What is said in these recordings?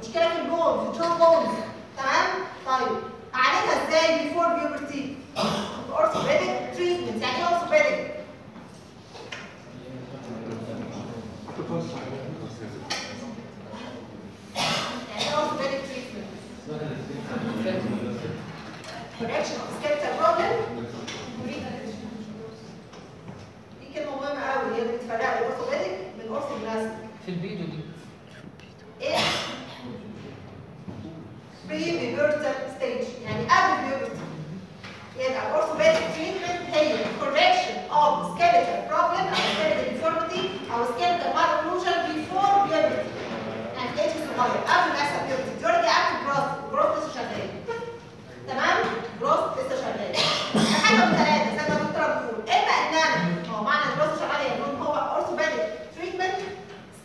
مشكلة في ال bone في ال jaw bones تمام؟ طيب. اعالجها إزاي before puberty orthopedic treatment يعني إيه orthopedic يعني orthopedic treatment correction of skeletal problem. دي كلمة مهمة قوي هي بتفرق ال orthopedic من orthodontic في الفيديو دي. إيه؟ pre-pubertal stage يعني قبل puberty يبقى الأورثوبيديك treatment هي correction of skeletal problem أو skeletal deformity أو skeletal malocclusion before puberty يعني في صغير قبل ما يحصل puberty دلوقتي قبل growth growth لسه شغال تمام growth لسه شغال حاجة من ثلاثة زي ما الدكتورة بتقول إما إن أنا هو معنى growth شغال يعني هو أورثوبيديك treatment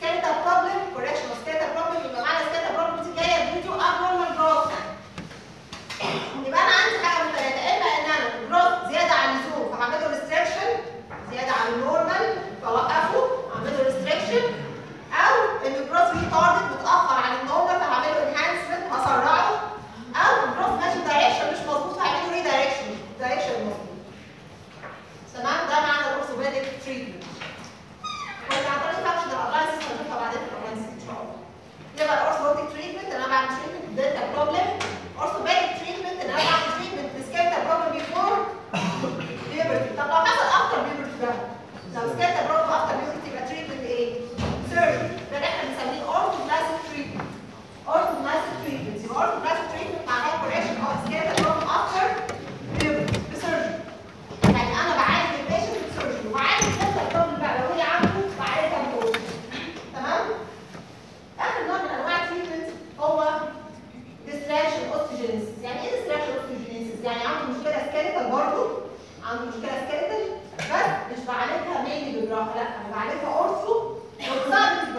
ستاتا بروبلم كوريكشن ستاتا بروبلم يبقى معنى ستاتا بروبلم جاية فيديو ابنورمال جروث يبقى أنا عندي حاجة من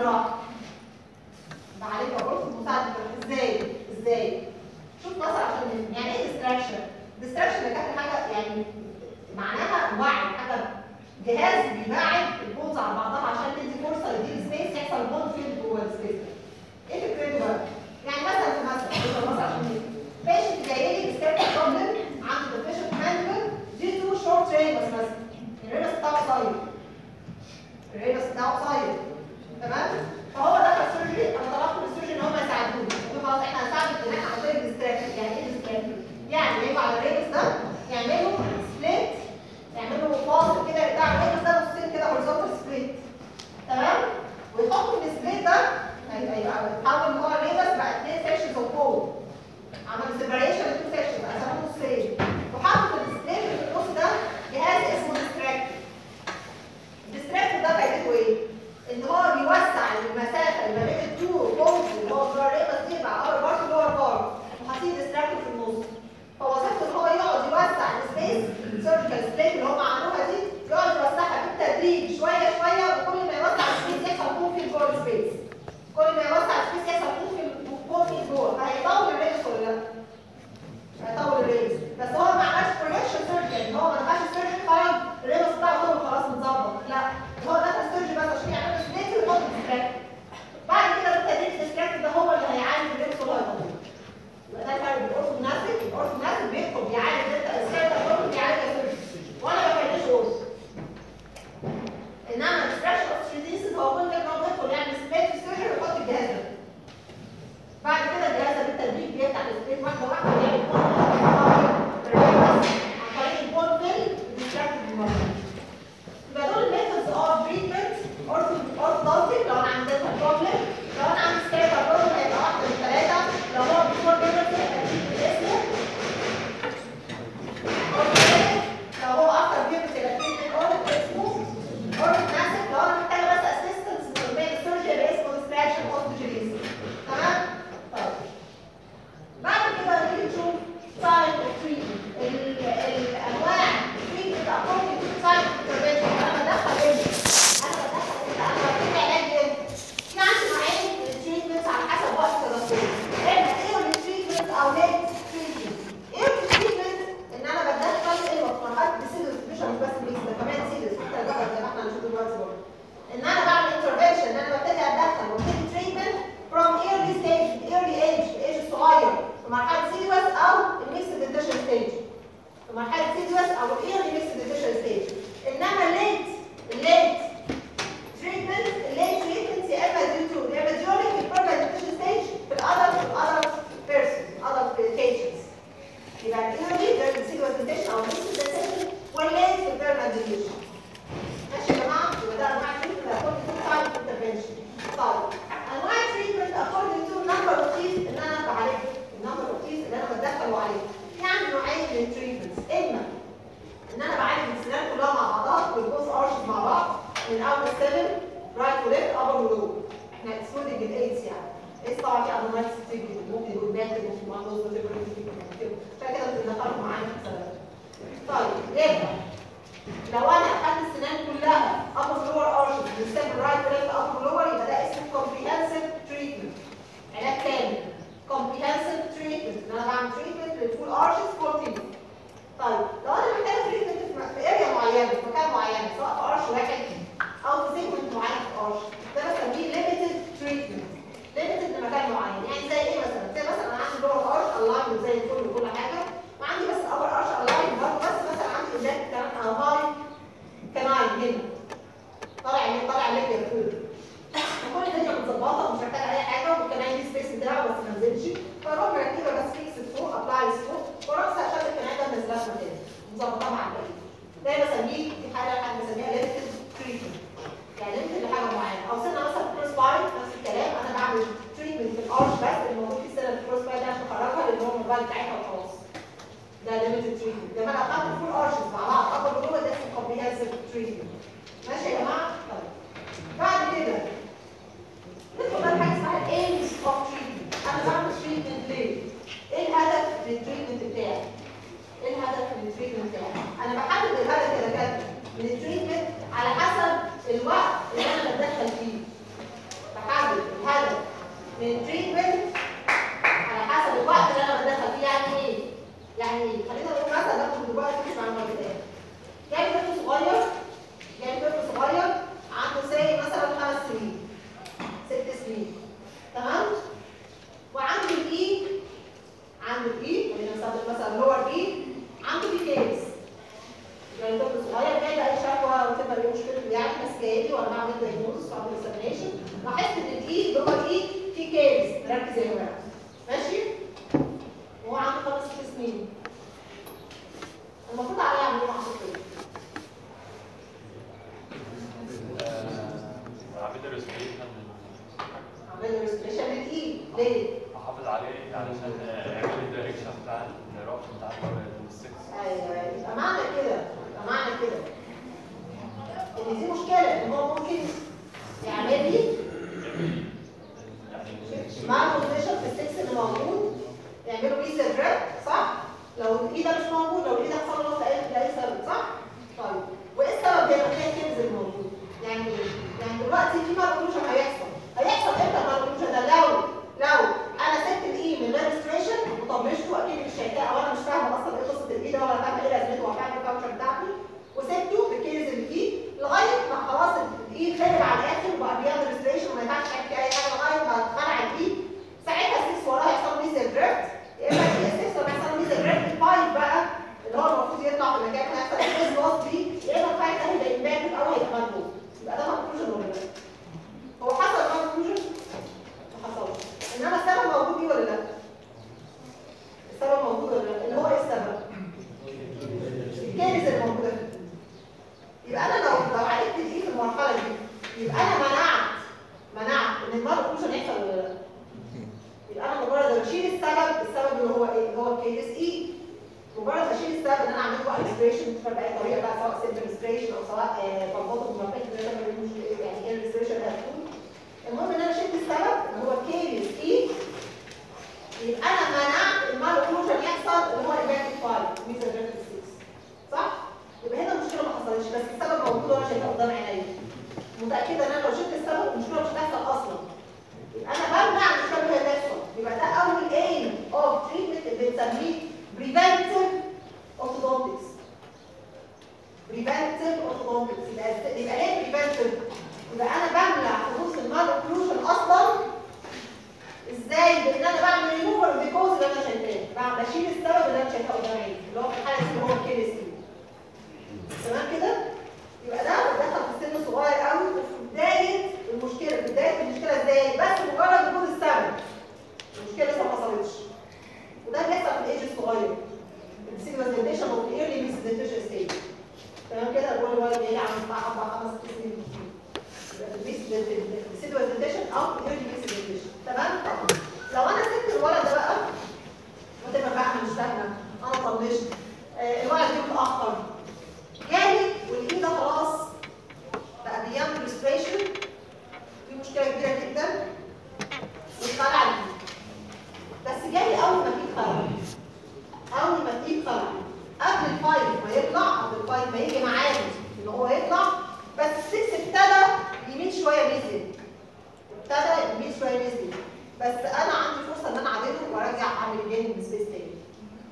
そ。这回。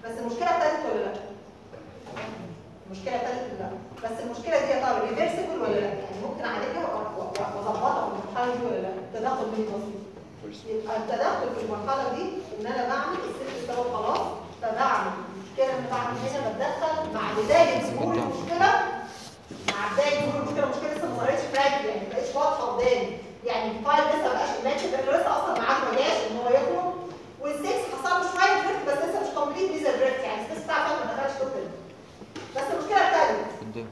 بس المشكلة ابتدت ولا لا؟ المشكلة ابتدت ولا لا؟ بس المشكلة دي يا ترى reversible ولا لا؟ يعني ممكن اعالجها واظبطها في المرحله دي ولا لا؟ تدخل من بسيط يبقى التدخل في المرحله دي ان أنا بعمل الست استوى خلاص فبعمل المشكلة اللي بعمل هنا بتدخل مع بدايه ظهور المشكلة مع بدايه ظهور المشكلة المشكلة لسه ما ظهرتش فراجل يعني ما بقتش واضحه قدامي يعني ال five لسه ما بقاش لأنه لسه أصلا معاه ما جاش ان هو يخرج والسكس حصل له شوية drift بس لسه مش complete mesial drift يعني ال six بتاع five ما دخلش total بس المشكلة ابتدت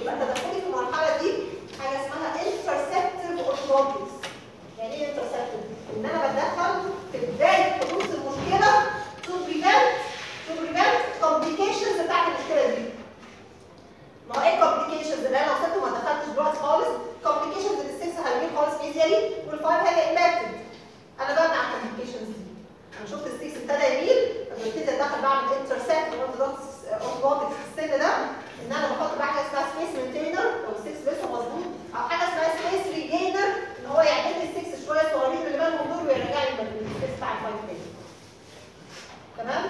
يبقى تدخلي في المرحلة دي حاجة اسمها interceptive orthodontics يعني إيه interceptive؟ إن أنا بتدخل في بداية حدوث المشكلة to prevent to prevent complications بتاعت المشكلة دي. ما هو إيه complications اللي أنا لو سبته ما دخلتش دلوقتي خالص complications اللي ال six هيميل خالص mesially وال five هيبقى impacted أنا بمنع complications. دي أنا شفت السكس ابتدى يميل فببتدي أتدخل بعمل intercept orthodontics orthodontics في السن ده إن أنا بحط بقى حاجة اسمها space maintainer لو السكس لسه مظبوط أو حاجة اسمها space regainer ان هو يعمل لي السكس شوية صغيرين اللي بالهم دول ويرجع لي ال space بتاع ال five تاني تمام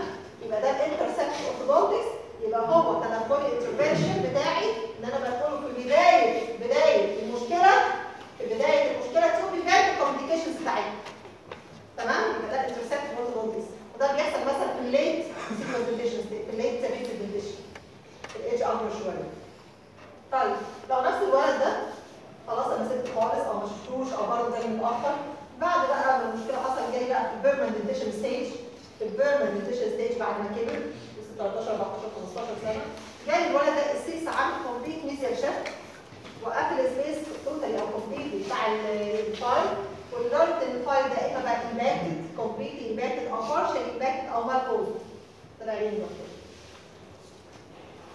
يبقى ده ال intercept orthodontics يبقى هو تدخل ال intervention بتاعي ان أنا بدخله في بدايه بدايه المشكلة في بدايه المشكلة to prevent ال complications بتاعتها تمام يبقى ده ال intercept orthodontics وده بيحصل مثلا في ال late mixed dentition في ال late mixed dentition ال age اكبر شوية طيب لو نفس الولد ده خلاص أنا سبت خالص أو ما شفتوش أو برضه جاي متاخر بعد بقى ما المشكلة حصل جاي بقى في ال permanent dentition stage في ال permanent dentition stage بعد ما كبر 13 14 15 سنه جاي الولد ده ال six عامل complete mesial shift وقفل ال space totally أو completely بتاع ال five ولدرجه ان ال five ده اما بقى impacted completely impacted أو partial impacted أو malposed طلع لي دكتور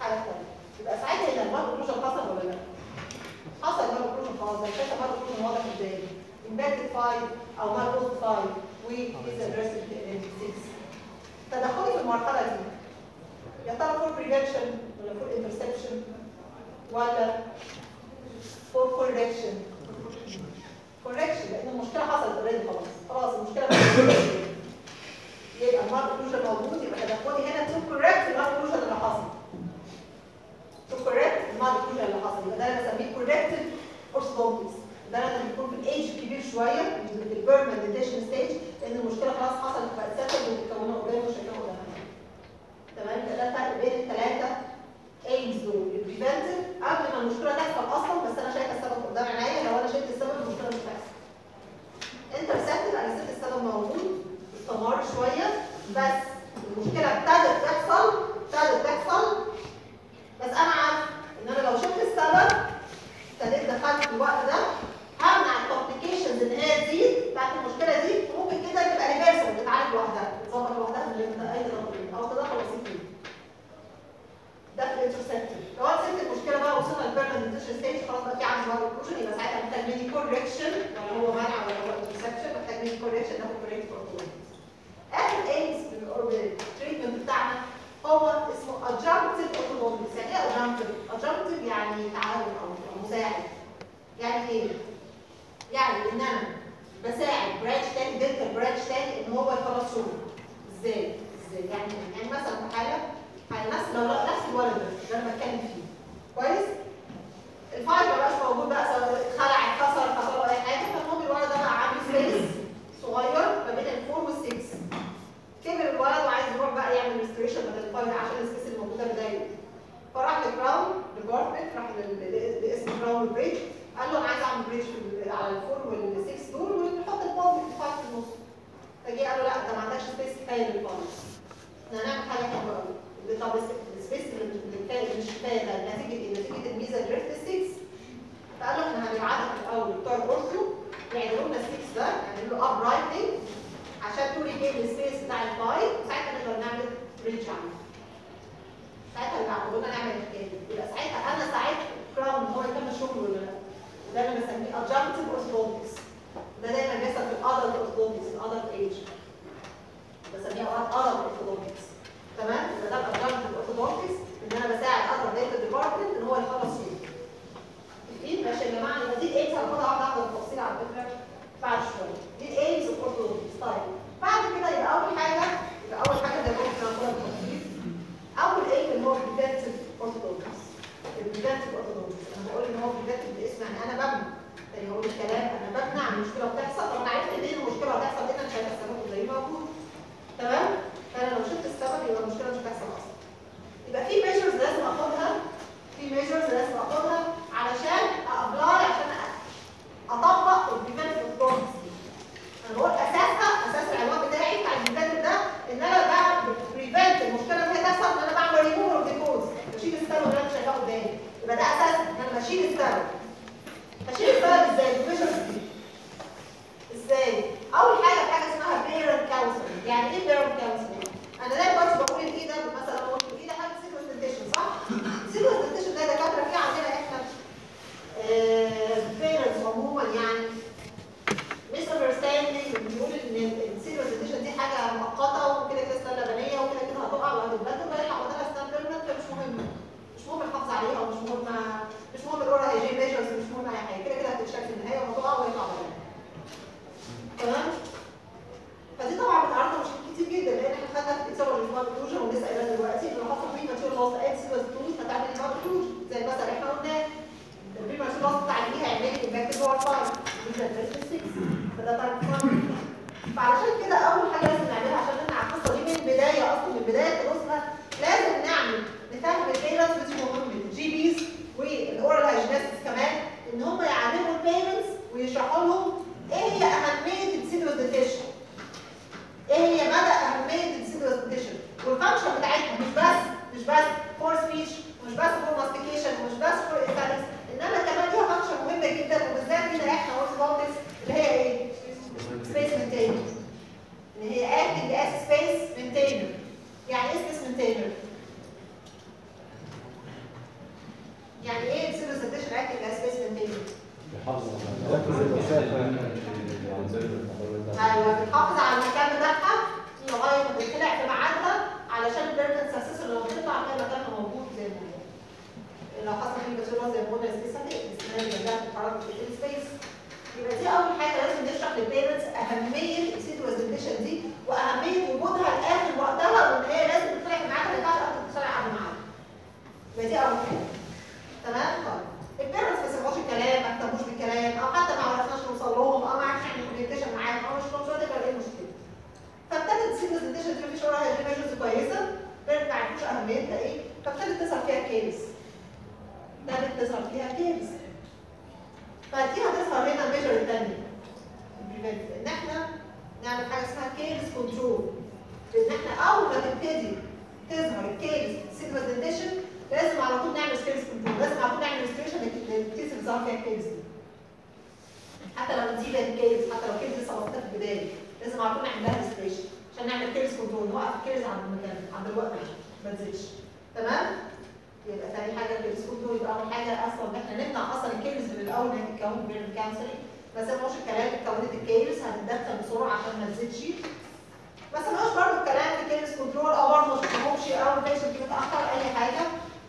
حاجة ثانية يبقى ساعتها هنا ال malocclusion حصل ولا لا؟ حصل malocclusion خلاص زي كده malocclusion واضح قدامي impacted five أو malposed five وإيز ادريسد 6 تدخلي في المرحله دي يا ترى for prevention ولا for interception ولا for correction correction لأن المشكلة حصلت already خلاص خلاص المشكلة يبقى ال malocclusion موجود يبقى تدخلي هنا to correct ال malocclusion اللي حصل to correct ال malocclusion اللي حصل يبقى ده أنا بسميه corrected orthodontics ده لما بيكون في الايج كبير شوية في ال permanent dentition stage لأن المشكلة خلاص حصلت بقت settled ومتكونه قدام وشايفاها قدامها تمام؟ ده الفرق بين الثلاثه aims دول. ال preventive قبل ما المشكلة تحصل أصلا بس أنا شايفة السبب قدام عينيا لو أنا شلت السبب المشكلة مش هتحصل. interceptive أنا سبت السبب موجود استمر شوية بس المشكلة ابتدت تحصل ابتدت تحصل. بس أنا عارف إن أنا لو شلت السبب ابتديت دخلت في الوقت ده. همنع ال complications ان هي تزيد بتاعت المشكلة دي وممكن كده تبقى reversible تتعالج لوحدها تتظبط لوحدها من أي تدخل أو تدخل بسيط ده في ال interceptive لو أنا سبت المشكلة بقى وصلنا لل permanent dentition stage خلاص بقى في عندي malocclusion يبقى ساعتها محتاج مني correction ولا هو منع ولا هو interception محتاج مني correction ناخد correct اخر aims في ال treatment بتاعنا هو اسمه adjunctive orthodontics يعني إيه adjunctive؟ adjunctive يعني تعاون أو مساعد. يعني إيه؟ يعني إن أنا بساعد branch تاني dental branch تاني إن هو يخلص شغله إزاي؟ إزاي؟ يعني؟ يعني مثلا في حالة حالة نفس لو نفس الولد ده اللي أنا بتكلم فيه كويس؟ ال five ما بقاش موجود بقى سواء اتخلع اتكسر حصل له أي حاجة فالمهم الولد ده بقى عامل space صغير ما بين ال four وال six كبر الولد وعايز يروح بقى يعمل restoration بدل ال five عشان ال space اللي موجودة مضايقه فراح لل crown department راح لقسم crown bridge قال له عايز أعمل bridge في على ال four وال six دول ونحط ال pontic بتاعك في النص. فجي قال له لا انت ما عندكش space كفاية لل pontic إحنا هنعمل حاجة حلوة قوي طب ال space اللي اللي كفايه ده نتيجه إيه؟ نتيجه ال mesial drift 6 فقال له إحنا هنبعتك الأول بتوع ال ortho يعملوا لنا 6 ده يعملوا له uprighting عشان to regain ال space بتاع ال five ساعتها نقدر نعمل bridge عنه. ساعتها اللي بعمله لنا نعمل الحكاية دي يبقى ساعتها أنا ساعدت crown هو يكمل شغله ولا لأ. وده أنا بسميه adjunctive orthodontics ده دايما بيحصل في ال adult orthodontics ال adult age بسميها adult orthodontics تمام يبقى ده adjunctive orthodontics ان أنا بساعد other dental department ان هو يخلص فيه. متفقين ماشي يا جماعة يبقى دي ال aims هناخدها واحدة واحدة بالتفصيل على فكرة. بعد شوية. دي of orthodontics طيب بعد كده يبقى أول حاجة يبقى أول حاجة زي ما قلت هناخدها أول إيه اللي هو preventive orthodontics ال preventive orthodontics بقول إن هو preventive باسم يعني أنا بمنع يعني هقول الكلام أنا بمنع المشكلة بتحصل. طب أنا عرفت ليه المشكلة هتحصل أنا مش هيبقى السبب زي موجود. تمام؟ فأنا لو شفت السبب يبقى المشكلة مش هتحصل أصلا. يبقى في measures لازم أخدها في measures لازم أخدها علشان apply عشان أطبق orthodontics دي أنا بقول أساسها أساس العنوان بتاعي بتاع ال preventive ده إن أنا بعمل prevent المشكلة اللي هي تحصل إن أنا بعمل ريموف كوز بشيل السبب اللي أنا شايفاه قدامي. يبقى ده أساس البيرنتس ويشرحوا لهم اهميتها إيه؟ فابتدت تظهر فيها caries ابتدت تظهر فيها caries فدي هتظهر هنا ال measure الثانية إن إحنا نعمل حاجة اسمها caries control إن إحنا أول ما تبتدي تظهر ال caries segmentation لازم على طول نعمل caries control لازم على طول نعمل restoration لل case اللي ظهر فيها ال caries دي. حتى لو incipient caries حتى لو caries لسه في البداية لازم على طول نعمل لها restoration عشان نعمل caries control نوقف ال caries عند المكان عند الوقت. ما تزيدش. تمام؟ يبقى ثاني حاجة ال caries control يبقى أول حاجة أصلا إحنا نمنع أصلا ال caries من الأول ان هي تتكون بين الكانسري ما سمعوش الكلام اتكونت ال caries هتتدخل بسرعة عشان ما تزيدش. ما سمعوش برضه الكلام في ال caries control أو برضه ما شفتهمش أو ال patient متاخر أي حاجة.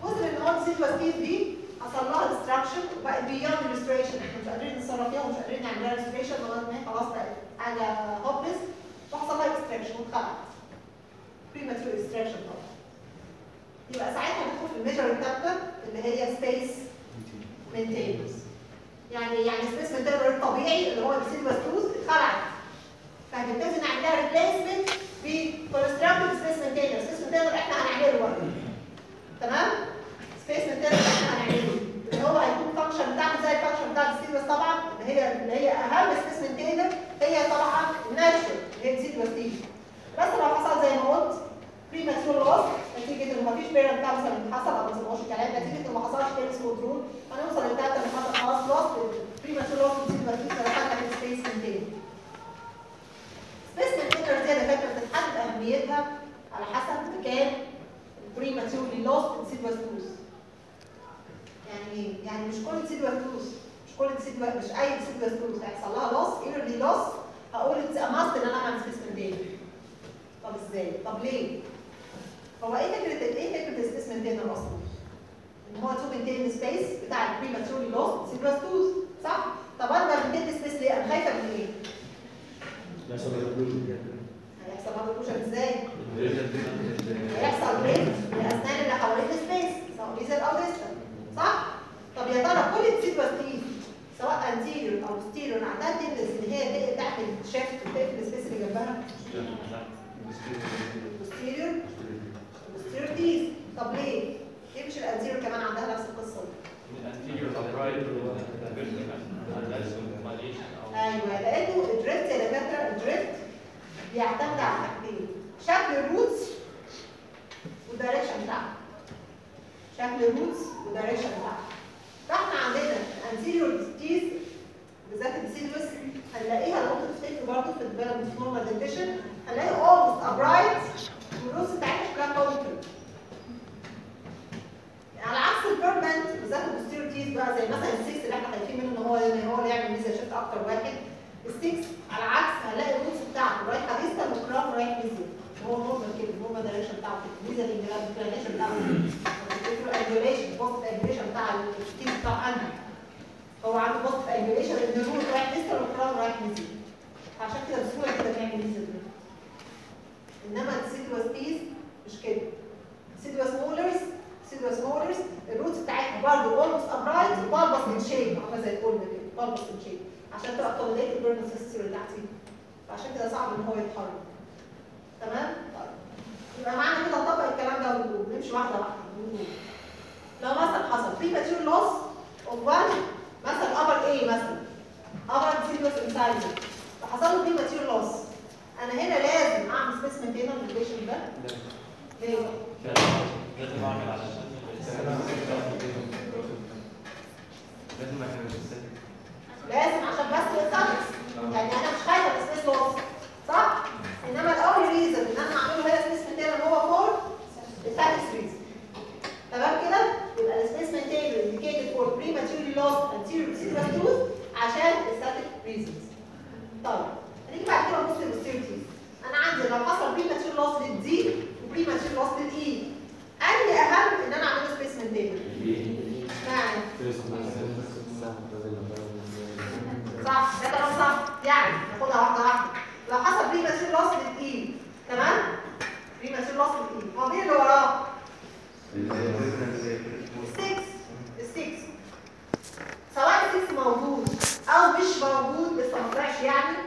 ان هو ال deciduous teeth دي حصل لها destruction وبقت beyond restoration إحنا مش قادرين نتصرف فيها ومش قادرين نعمل لها restoration لغاية ما هي خلاص بقت حاجة hopeless وحصل لها destruction واتخلعت. premature extraction طبعا. يبقى ساعتها ندخل في ال measure الثالثه اللي هي space maintainers يعني يعني space maintainer الطبيعي اللي هو السيلفر توز اتخلعت. فهنبتدي نعمل لها replacement ب constructive space maintainer space maintainer إحنا هنعمله برضه. تمام؟ space maintainer إحنا هنعمله. اللي هو هيكون function بتاعته زي ال function بتاع ال deciduous طبعا اللي هي اللي هي أهم سبيس مينتينر هي طبعا الناتشورال اللي هي السيلفر ستيج بس لو حصل زي ما قلت بريماتيور لوس نتيجة انه مفيش بيرنت كانسر حصل أو ما سمعوش الكلام نتيجة انه ما حصلش كيرس كنترول هنوصل للداتا اللي حصل خلاص لوس بريماتيور لوس بتصيب مفيش سرطان في سبيس كونتين سبيس كونتينر دي أنا فاكر بتتحدد أهميتها على حسب مكان البريماتيورلي لوس بتصيب وسوس يعني إيه؟ يعني مش كل deciduous tooth مش كل deciduous مش أي deciduous tooth هيحصل لها loss early loss هقول it's إن أنا أعمل space maintainer طب إزاي؟ طب ليه؟ هو إيه فكرة إيه فكرة ال space maintainer أصلا؟ إن هو to maintain space بتاع ال prematurely lost deciduous tooth صح؟ طب أنا ب maintain space ليه؟ أنا خايفة من إيه؟ هيحصل malocclusion إزاي؟ هيحصل بريك للاسنان اللي حوالين ال space سواء mesial أو distal صح؟ طب يا ترى كل ال deciduous teeth سواء anterior أو posterior عندها tendency إن هي تعمل shift وتقفل ال space اللي جنبها teeth طب ليه؟ ليه مش ال anterior كمان عندها نفس القصة دي؟ أيوه لأنه ال drift يا دكاترة ال drift بيعتمد على حاجتين شكل ال roots وال direction بتاعها شكل ال roots وال direction بتاعها فاحنا عندنا anterior teeth بالذات ال deciduous هنلاقيها لو أنتوا تفتكروا برضه في ال development normal dentition هنلاقي almost upright وال roots بتاعتها شكلها conical على عكس ال permanent بالذات ال posterior teeth بقى زي مثلا السكس اللي إحنا خايفين منه إن هو ان هو اللي يعمل mesial shift أكتر واحد؟ السكس على عكس هنلاقي ال roots بتاعته رايحة distal وال crown رايح mesial هو normal كده normal direction بتاعه كده mesial ال angulation بتاعه كده angulation positive angulation بتاع ال teeth بتاع انهي هو عنده positive angulation ان ال root رايح distal وال crown رايح mesial عشان كده بسهولة كده بنعمل mesial إنما ال deciduous teeth مش كده. deciduous molars deciduous molars ال roots بتاعتها برضه almost upright و bulbous in shape عامله زي القلب كده bulbous in shape عشان تبقى ال permanent successor اللي تحتيه فعشان كده صعب ان هو يتحرك تمام طيب يبقى معنى كده نطبق الكلام ده ونقول نمشي واحدة واحدة لو مثلا حصل premature loss of 1 مثلا upper A مثلا upper deciduous incisor فحصل له premature loss أنا هنا لازم اعمل space maintainer هنا لل patient ده ليه؟ لازم عشان بس السادس يعني أنا مش خايفة لوس صح؟ إنما الأول ريزن إن أنا اعمله هنا سبيس فور ريزن تمام كده؟ يبقى السبيس مينتين indicated for prematurely lost anterior cerebral tooth عشان الستاتيك ريزنز طيب هنيجي بعد كده نبص للبوستيريتيز أنا عندي لو حصل premature loss للدي وpremature loss للاي انهي اهم ان أنا اعمله سبيس مينتين اشمعنى؟ صح ده كلام صح يعني ناخدها واحدة واحدة لو حصل premature loss لل E تمام premature loss لل E هو مين اللي وراه السكس السكس سواء السكس موجود أو مش موجود لسه ما طلعش يعني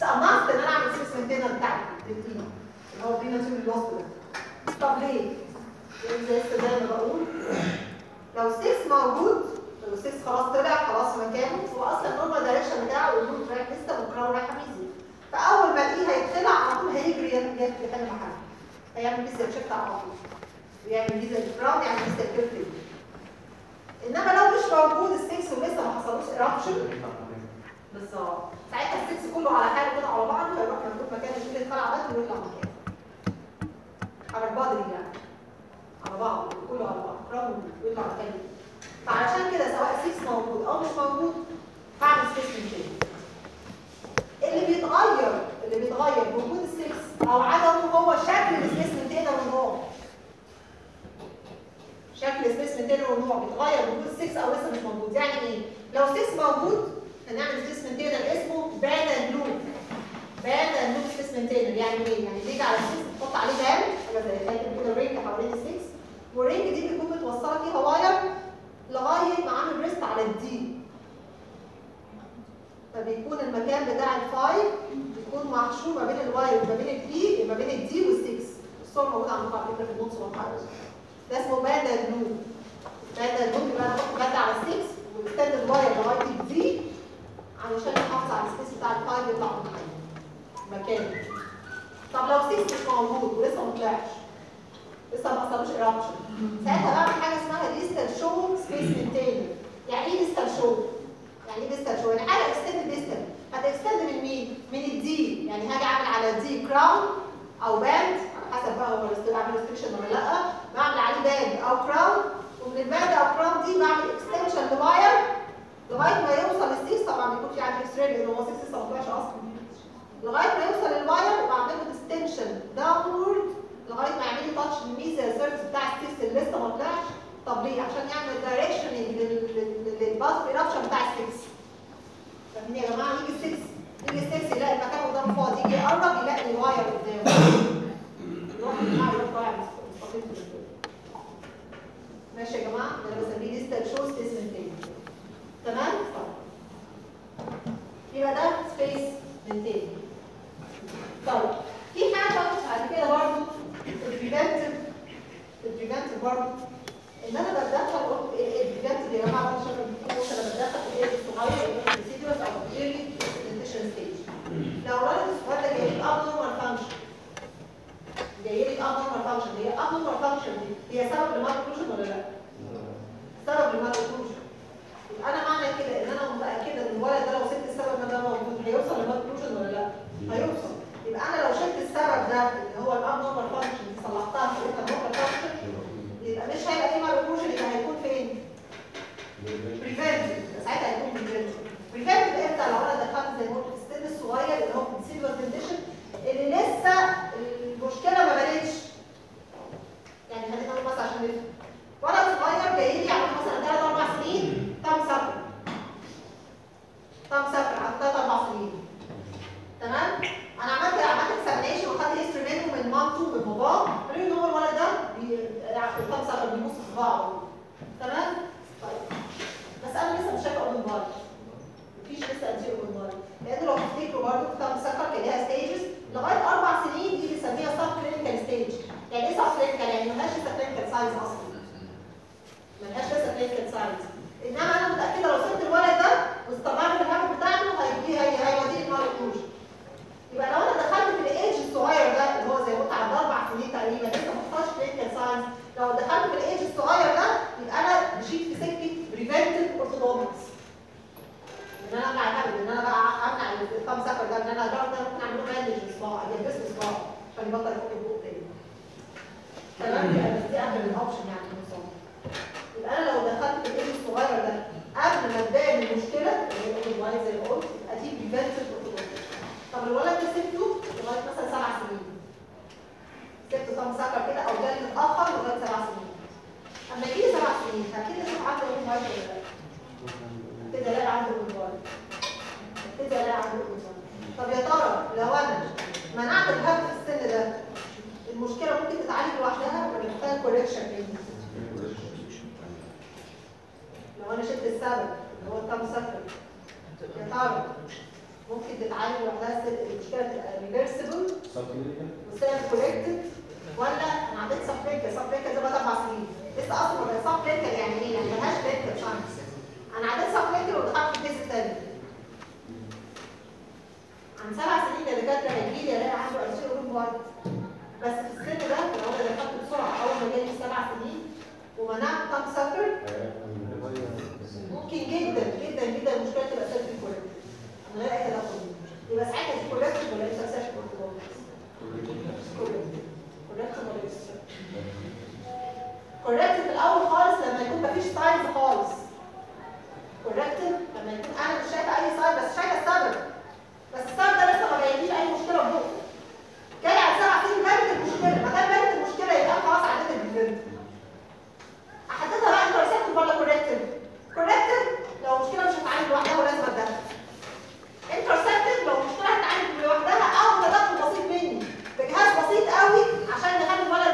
سأمرت ان أنا اعمل space maintainer بتاعتي لل E اللي هو premature loss ده طب ليه؟ لأن زي لسه زي ما بقول لو السكس موجود لو السكس خلاص طلع خلاص في مكانه هو أصلا ال normal direction بتاعه ال root رايح distal وال crown رايح mesial فاول ما الاقيه هيطلع على طول هيجري يحل محله هيعمل mesial shift على طول ويعمل mesial ال crown يعمل mesial ال curve انما لو مش موجود السكس ولسه ما حصلوش eruption بالظبط ساعتها السكس كله على حاله كده على بعضه هيروح مفروض مكان الشيل يطلع بس ويطلع مكانه على البادري يعني على بعض كله على بعض. crown ويطلع مكانه فعشان كده سواء سيكس موجود أو مش موجود هعمل space maintainer اللي بيتغير اللي بيتغير بوجود السكس أو عدمه هو شكل ال space maintainer والنوع شكل ال space maintainer والنوع بيتغير بوجود السكس أو لسه مش موجود. يعني إيه؟ لو سكس موجود هنعمل space maintainer اسمه band and loop band and loop space maintainer يعني إيه؟ يعني بيجي على السكس تحط عليه band حاجة زي كده كده ring حوالين السكس وال ring دي بتكون متوصله فيها wire لغاية ما عامل rest على ال D فبيكون المكان بتاع ال five بيكون محشور ما بين ال wire وما بين ال E ما بين ال D والسكس الصور موجودة على فكره في النص والحارس ده اسمه band and loop band and loop يبقى أنا بحط band على السكس وب extend ال wire لغاية ال D علشان احافظ على ال space بتاع ال five يطلع مكانه طب لو six مش موجود ولسه ما طلعش لسه ما حصلوش eruption ساعتها بعمل حاجة اسمها distal shoe space maintainer يعني إيه distal shoe؟ يعني إيه distal shoe؟ يعني حاجة extend distal هت extend من مين؟ من ال D يعني هاجي اعمل على D crown أو band حسب بقى هو بعمل restoration ولا لا بعمل عليه band أو crown ومن ال band أو crown دي بعمل extension ل wire لغايه ما يوصل ال six طبعا ما يكونش عندي extreme لأن هو 6 لسه ما طلعش أصلا لغاية ما يوصل ال wire وبعمل له extension downward لغاية ما يعمل لي touch لل mesial surface بتاع ال six اللي لسه ما طلعش. طب ليه؟ عشان يعمل directioning لل path eruption بتاع ال six فاهمين يا جماعة؟ يجي ال six يجي ال six يلاقي المكان قدامه فاضي. يجي يقرب يلاقي ال wire قدامه يروح يروح. ماشي يا جماعة؟ أنا بسميه distal shoe تاني تمام؟ يبقى ده space maintainer طيب في حاجة بعد كده برضه ال preventive ال preventive برضه إن أنا بتدخل قلت ال preventive يا جماعة عشان قلت أنا بتدخل في الايد الصغير ال deciduous أو ال early mixed dentition stage لو الولد الصغير ده جاي لي abnormal function جاي لي abnormal function هي abnormal function دي هي سبب لل malocclusion ولا لا؟ سبب لل malocclusion يبقى أنا معنى كده ان أنا متاكده ان الولد ده لو سبت السبب ده موجود هيوصل لل malocclusion ولا لا؟ هيوصل يبقى أنا لو شلت السبب ده اللي هو ال abnormal function صلحتها خليتها normal function يبقى مش هيبقى في malocclusion يبقى هيكون فين؟ preventive ساعتها هيكون preventive preventive إمتى لو أنا دخلت زي ما قلت في السن الصغير اللي هو ال subclinical condition اللي لسه المشكلة ما بانتش يعني خلينا نقول مثلا عشان نفهم ولد صغير جاي لي عنده مثلا 3 4 سنين thumb sucker thumb sucker عنده 3 4 سنين تمام أنا عملت عملت examination وخدت history منه من مامته من باباه قالوا لي ان هو الولد ده بي- thumb sucker بيبص في صباعه تمام طيب بس أنا لسه مش شايفه اول بار مفيش لسه anterior open bite لأن لو تفتكروا برضه في thumb sucker كان ليها stages لغايه أربع سنين دي بنسميها subclinical stage يعني إيه subclinical يعني ملهاش لسه clinical signs أصلا ملهاش لسه clinical signs انما أنا متاكده لو سبت الولد ده واستمر في الهبل بتاعته هيجي هي هيوديه ال malocclusion يبقى لو أنا دخلت في الايدج الصغير ده اللي هو زي ما قلت عند أربع سنين تقريبا لسه ما خدتش clinical signs لو دخلت في الايدج الصغير ده يبقى أنا مشيت في سكه بريفنتيف اورثودونتس ان أنا امنع الهبل ان أنا بقى امنع الكام سفر ده ان أنا ده ده ممكن اعمله مانج الصباع يلبس صباع عشان يبطل يفك البوق تاني تمام يبقى بس دي قبل الاوبشن يعني النظام يبقى أنا لو دخلت في الايدج الصغير ده قبل ما تبان المشكلة اللي هي الاوتومايز زي ما قلت يبقى دي بريفنتيف اورثودونتس طب الولد ده سبته لغايه مثلا سبع سنين سبته thumb sucker كده أو جالي متاخر لغايه سبع سنين اما يجي لي سبع سنين أكيد أشوف عنده اوتومايز ولا لا كده الاقي عنده اوتومايز كده الاقي عنده اوتومايز طب يا ترى لو أنا منعت الهبل في السن ده المشكلة ممكن تتعالج لوحدها ولا محتاجه correction مني لو أنا شلت السبب اللي هو ال thumb sucker ترى ممكن تتعالج لوحدها تبقى reversible و self corrected ولا أنا عملت subclinical subclinical زي ما أربع سنين. لسه أصلا ولا subclinical يعني إيه؟ يعني ملهاش clinical signs أنا عملت subclinical ودخلت في ال phase الثاني عن سبع سنين يا دكاترة هيجي لي ألاقي عنده anterior open bite بس في السن ده لو أنا دخلت بسرعة أول ما جالي سبع سنين ومنعت thumb sucker ممكن جدا جدا جدا المشكلة تبقى من غير أي تدخل يبقى ساعتها دي corrected ولا أنت self corrective في الأول خالص لما يكون مفيش signs خالص. corrective لما يكون أنا مش شايفة أي sign بس شايفة السبب. بس السبب ده لسه ما بينليش أي مشكلة في بقه جاي على سبع سنين بانت المشكلة. ما دام بانت المشكلة يبقى خلاص عديت ال preventive أحددها بقى interceptive ولا corrective corrective لو المشكلة مش هتتعالج لوحدها ولازم أتدخل. interceptive لو المشكلة هتتعالج لوحدها أو تدخل بسيط مني. بجهاز بسيط قوي عشان نخلي الولد